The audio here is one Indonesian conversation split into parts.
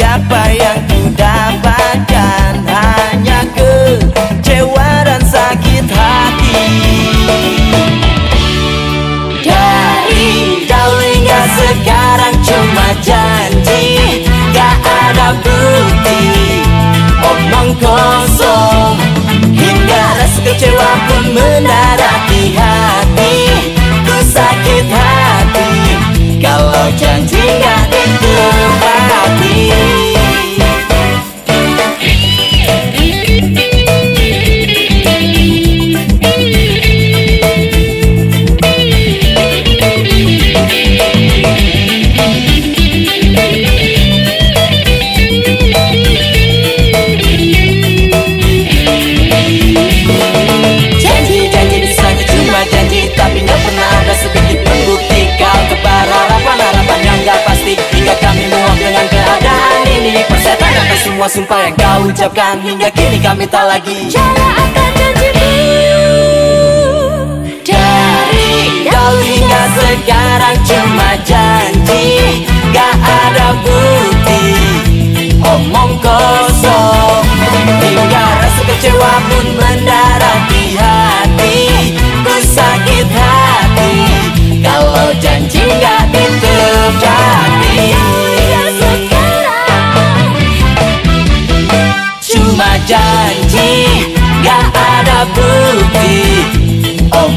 Siapa yang kudapatkan hanya kecewa dan sakit hati. Dari kau hingga sekarang cuma janji Gak ada bukti. Omong kosong Hingga rasa kecewa pun mendadak hatiku hati. Ku sakit hati Kalau janji semua sumpah yang kau ucapkan Hingga kini kami tak lagi. Cara akan janjimu Dari kau hingga sekarang cuma janji Gak ada bukti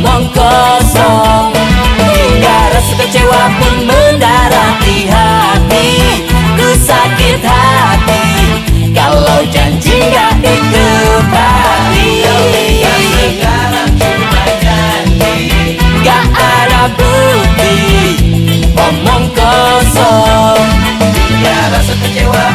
Omong kosong Hingga rasa kecewa pun mendarat di hati. Ku sakit hati. Kalau janji gak ditepati Sekarang cuma janji Gak ada bukti. Omong kosong. Hingga rasa kecewa